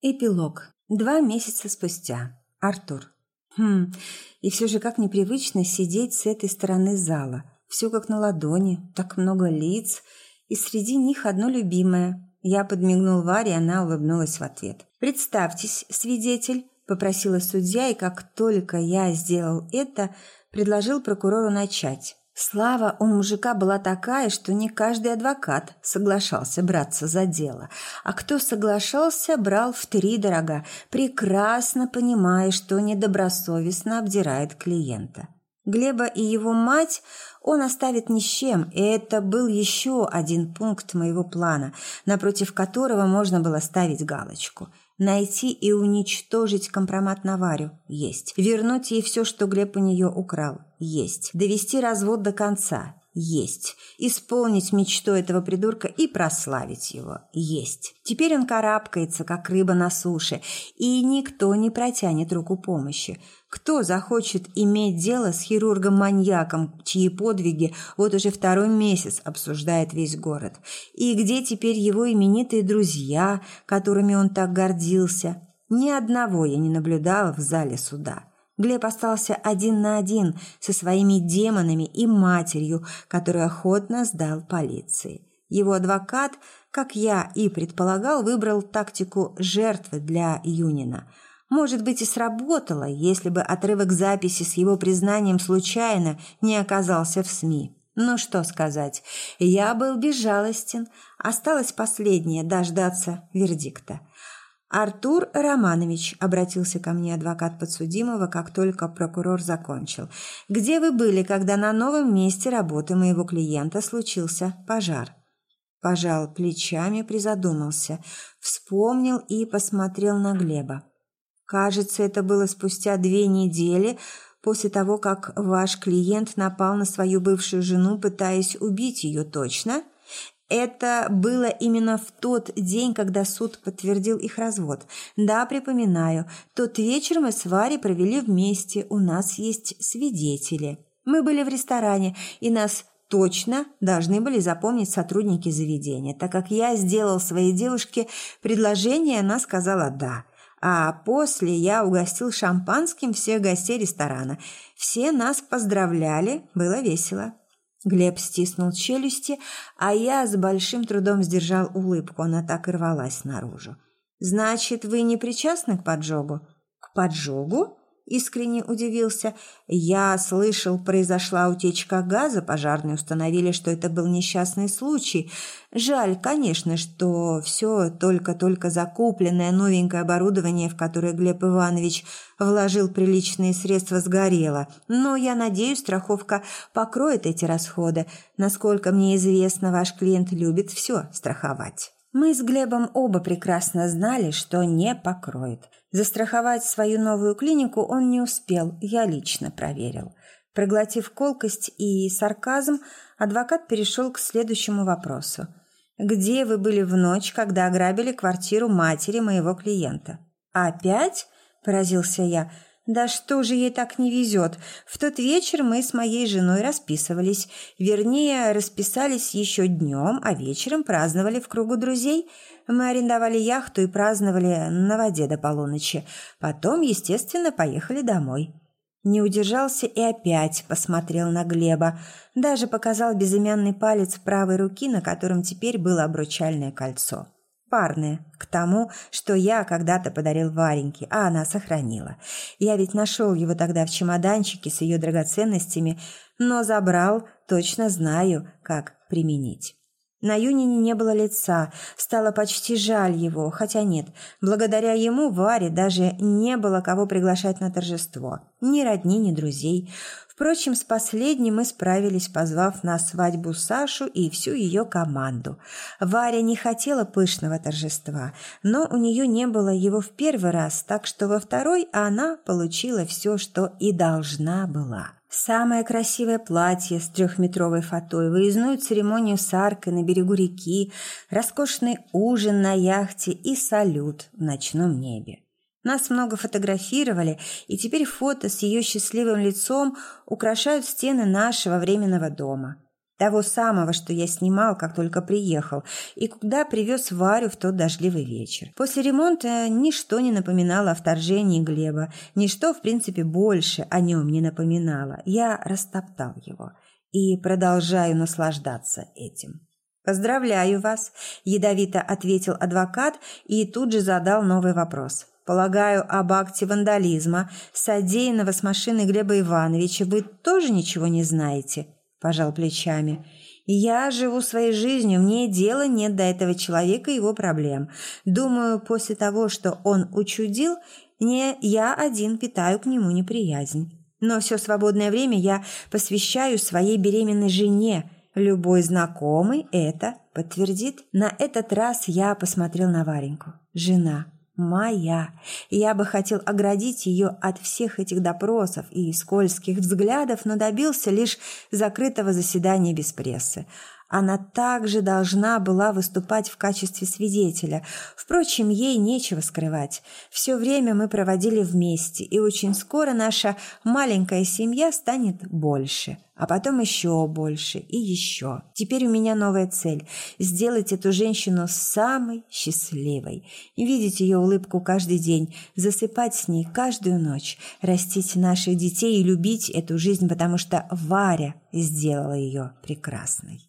Эпилог. Два месяца спустя. Артур. Хм, и все же как непривычно сидеть с этой стороны зала. Все как на ладони, так много лиц, и среди них одно любимое. Я подмигнул Варе, она улыбнулась в ответ. «Представьтесь, свидетель», – попросила судья, и как только я сделал это, предложил прокурору начать. Слава у мужика была такая, что не каждый адвокат соглашался браться за дело. А кто соглашался, брал в три дорога, прекрасно понимая, что недобросовестно обдирает клиента. Глеба и его мать он оставит ни с чем, и это был еще один пункт моего плана, напротив которого можно было ставить галочку – Найти и уничтожить компромат на Варю – есть. Вернуть ей все, что Глеб у нее украл – есть. Довести развод до конца – есть. Исполнить мечту этого придурка и прославить его – есть. Теперь он карабкается, как рыба на суше, и никто не протянет руку помощи – кто захочет иметь дело с хирургом-маньяком, чьи подвиги вот уже второй месяц обсуждает весь город? И где теперь его именитые друзья, которыми он так гордился? Ни одного я не наблюдала в зале суда. Глеб остался один на один со своими демонами и матерью, которую охотно сдал полиции. Его адвокат, как я и предполагал, выбрал тактику жертвы для Юнина – может быть, и сработало, если бы отрывок записи с его признанием случайно не оказался в СМИ. Ну что сказать, я был безжалостен. Осталось последнее – дождаться вердикта. «Артур Романович», – обратился ко мне адвокат подсудимого, как только прокурор закончил. «Где вы были, когда на новом месте работы моего клиента случился пожар?» Пожал плечами, призадумался, вспомнил и посмотрел на Глеба. Кажется, это было спустя две недели после того, как ваш клиент напал на свою бывшую жену, пытаясь убить ее точно. Это было именно в тот день, когда суд подтвердил их развод. Да, припоминаю, тот вечер мы с Варей провели вместе, у нас есть свидетели. Мы были в ресторане, и нас точно должны были запомнить сотрудники заведения. Так как я сделал своей девушке предложение, она сказала «да». А после я угостил шампанским всех гостей ресторана. Все нас поздравляли, было весело. Глеб стиснул челюсти, а я с большим трудом сдержал улыбку, она так и рвалась наружу. «Значит, вы не причастны к поджогу?» «К поджогу?» Искренне удивился. Я слышал, произошла утечка газа, пожарные установили, что это был несчастный случай. Жаль, конечно, что все только-только закупленное новенькое оборудование, в которое Глеб Иванович вложил приличные средства, сгорело. Но я надеюсь, страховка покроет эти расходы. Насколько мне известно, ваш клиент любит все страховать. Мы с Глебом оба прекрасно знали, что не покроет. Застраховать свою новую клинику он не успел, я лично проверил. Проглотив колкость и сарказм, адвокат перешел к следующему вопросу. «Где вы были в ночь, когда ограбили квартиру матери моего клиента?» «Опять?» – поразился я – да что же ей так не везет? В тот вечер мы с моей женой расписывались. Вернее, расписались еще днем, а вечером праздновали в кругу друзей. Мы арендовали яхту и праздновали на воде до полуночи. Потом, естественно, поехали домой. Не удержался и опять посмотрел на Глеба. Даже показал безымянный палец правой руки, на котором теперь было обручальное кольцо парные к тому, что я когда-то подарил Вареньке, а она сохранила. Я ведь нашел его тогда в чемоданчике с ее драгоценностями, но забрал, точно знаю, как применить. На Юнине не было лица, стало почти жаль его, хотя нет, благодаря ему Варе даже не было кого приглашать на торжество. Ни родни, ни друзей. Впрочем, с последним мы справились, позвав на свадьбу Сашу и всю ее команду. Варя не хотела пышного торжества, но у нее не было его в первый раз, так что во второй она получила все, что и должна была. Самое красивое платье с трехметровой фатой, выездную церемонию с аркой на берегу реки, роскошный ужин на яхте и салют в ночном небе. Нас много фотографировали, и теперь фото с ее счастливым лицом украшают стены нашего временного дома. Того самого, что я снимал, как только приехал, и куда привез Варю в тот дождливый вечер. После ремонта ничто не напоминало о вторжении Глеба, ничто, в принципе, больше о нем не напоминало. Я растоптал его и продолжаю наслаждаться этим. «Поздравляю вас», – ядовито ответил адвокат и тут же задал новый вопрос. «Полагаю, об акте вандализма, содеянного с машиной Глеба Ивановича, вы тоже ничего не знаете?» – пожал плечами. «Я живу своей жизнью, мне дела нет до этого человека и его проблем. Думаю, после того, что он учудил, не я один питаю к нему неприязнь. Но все свободное время я посвящаю своей беременной жене. Любой знакомый это подтвердит. На этот раз я посмотрел на Вареньку. Жена моя. Я бы хотел оградить ее от всех этих допросов и скользких взглядов, но добился лишь закрытого заседания без прессы. Она также должна была выступать в качестве свидетеля. Впрочем, ей нечего скрывать. Все время мы проводили вместе, и очень скоро наша маленькая семья станет больше. А потом еще больше и еще. Теперь у меня новая цель – сделать эту женщину самой счастливой. Видеть ее улыбку каждый день, засыпать с ней каждую ночь, растить наших детей и любить эту жизнь, потому что Варя сделала ее прекрасной.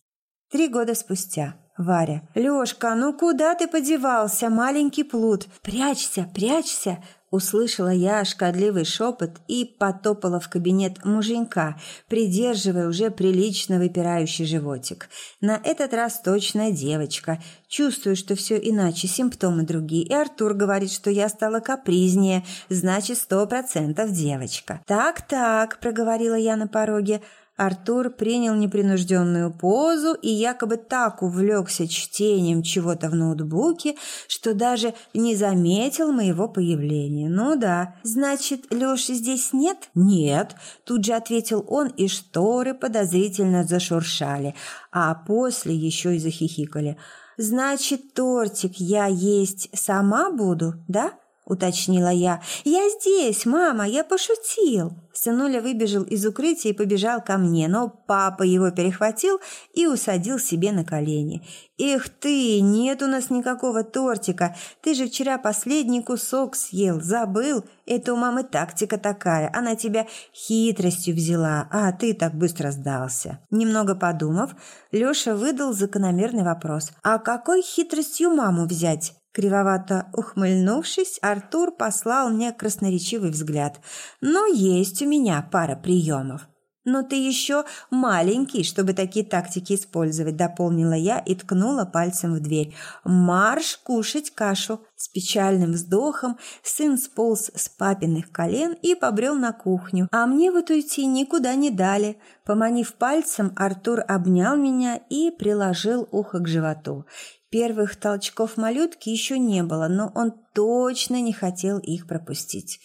Три года спустя. Варя. «Лёшка, ну куда ты подевался, маленький плут? Прячься, прячься!» Услышала я шкодливый шепот и потопала в кабинет муженька, придерживая уже прилично выпирающий животик. На этот раз точно девочка. Чувствую, что все иначе, симптомы другие. И Артур говорит, что я стала капризнее, значит, сто процентов девочка. «Так-так», – проговорила я на пороге, – Артур принял непринужденную позу и якобы так увлекся чтением чего-то в ноутбуке, что даже не заметил моего появления. «Ну да, значит, Лёши здесь нет?» «Нет», – тут же ответил он, и шторы подозрительно зашуршали, а после еще и захихикали. «Значит, тортик я есть сама буду, да?» Уточнила я. «Я здесь, мама, я пошутил!» Сынуля выбежал из укрытия и побежал ко мне, но папа его перехватил и усадил себе на колени. «Эх ты, нет у нас никакого тортика! Ты же вчера последний кусок съел, забыл? Это у мамы тактика такая, она тебя хитростью взяла, а ты так быстро сдался». Немного подумав, Леша выдал закономерный вопрос. «А какой хитростью маму взять?» Кривовато ухмыльнувшись, Артур послал мне красноречивый взгляд. «Но есть у меня пара приемов». «Но ты еще маленький, чтобы такие тактики использовать», – дополнила я и ткнула пальцем в дверь. «Марш кушать кашу!» С печальным вздохом сын сполз с папиных колен и побрел на кухню, а мне вот уйти никуда не дали. Поманив пальцем, Артур обнял меня и приложил ухо к животу. Первых толчков малютки еще не было, но он точно не хотел их пропустить.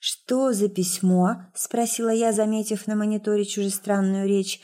«Что за письмо?» – спросила я, заметив на мониторе чужестранную речь.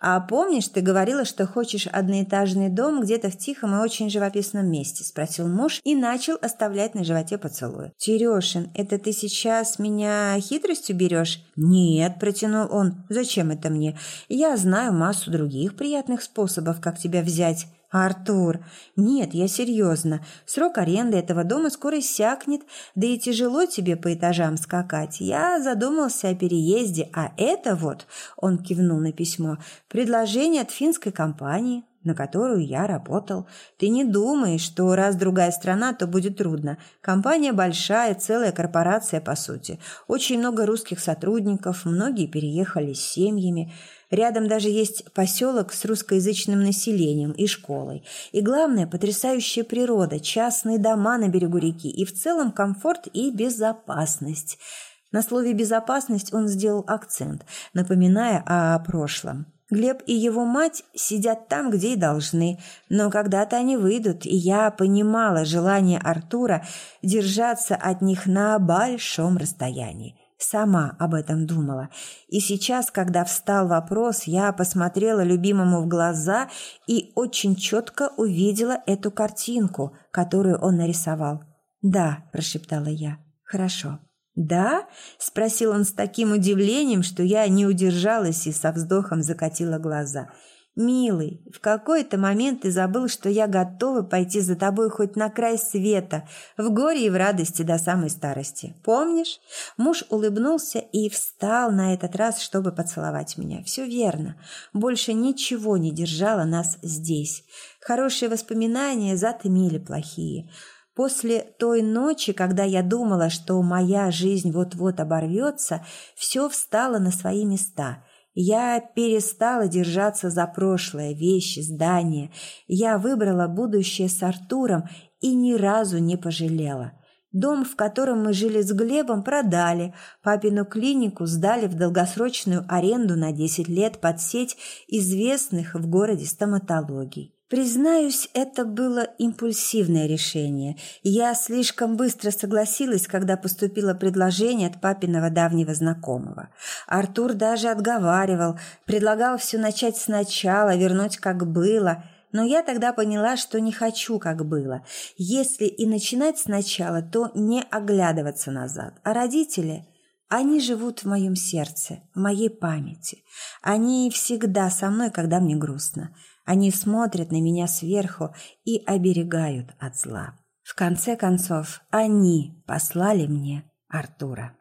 «А помнишь, ты говорила, что хочешь одноэтажный дом где-то в тихом и очень живописном месте?» – спросил муж и начал оставлять на животе поцелуй. «Терешин, это ты сейчас меня хитростью берешь?» «Нет», – протянул он. «Зачем это мне? Я знаю массу других приятных способов, как тебя взять». «Артур, нет, я серьезно. Срок аренды этого дома скоро иссякнет, да и тяжело тебе по этажам скакать. Я задумался о переезде, а это вот...» Он кивнул на письмо. «Предложение от финской компании, на которую я работал. Ты не думаешь, что раз другая страна, то будет трудно. Компания большая, целая корпорация, по сути. Очень много русских сотрудников, многие переехали с семьями». Рядом даже есть поселок с русскоязычным населением и школой. И главное, потрясающая природа, частные дома на берегу реки и в целом комфорт и безопасность. На слове «безопасность» он сделал акцент, напоминая о прошлом. Глеб и его мать сидят там, где и должны, но когда-то они выйдут, и я понимала желание Артура держаться от них на большом расстоянии. Сама об этом думала. И сейчас, когда встал вопрос, я посмотрела любимому в глаза и очень четко увидела эту картинку, которую он нарисовал. «Да», – прошептала я, – «хорошо». «Да?» – спросил он с таким удивлением, что я не удержалась и со вздохом закатила глаза. Милый, в какой-то момент ты забыл, что я готова пойти за тобой хоть на край света, в горе и в радости до самой старости. Помнишь? Муж улыбнулся и встал на этот раз, чтобы поцеловать меня. Все верно. Больше ничего не держало нас здесь. Хорошие воспоминания затмили плохие. После той ночи, когда я думала, что моя жизнь вот-вот оборвется, все встало на свои места – я перестала держаться за прошлое, вещи, здания. Я выбрала будущее с Артуром и ни разу не пожалела. Дом, в котором мы жили с Глебом, продали. Папину клинику сдали в долгосрочную аренду на 10 лет под сеть известных в городе стоматологий. Признаюсь, это было импульсивное решение. Я слишком быстро согласилась, когда поступило предложение от папиного давнего знакомого. Артур даже отговаривал, предлагал все начать сначала, вернуть как было. Но я тогда поняла, что не хочу как было. Если и начинать сначала, то не оглядываться назад. А родители... Они живут в моем сердце, в моей памяти. Они всегда со мной, когда мне грустно. Они смотрят на меня сверху и оберегают от зла. В конце концов, они послали мне Артура.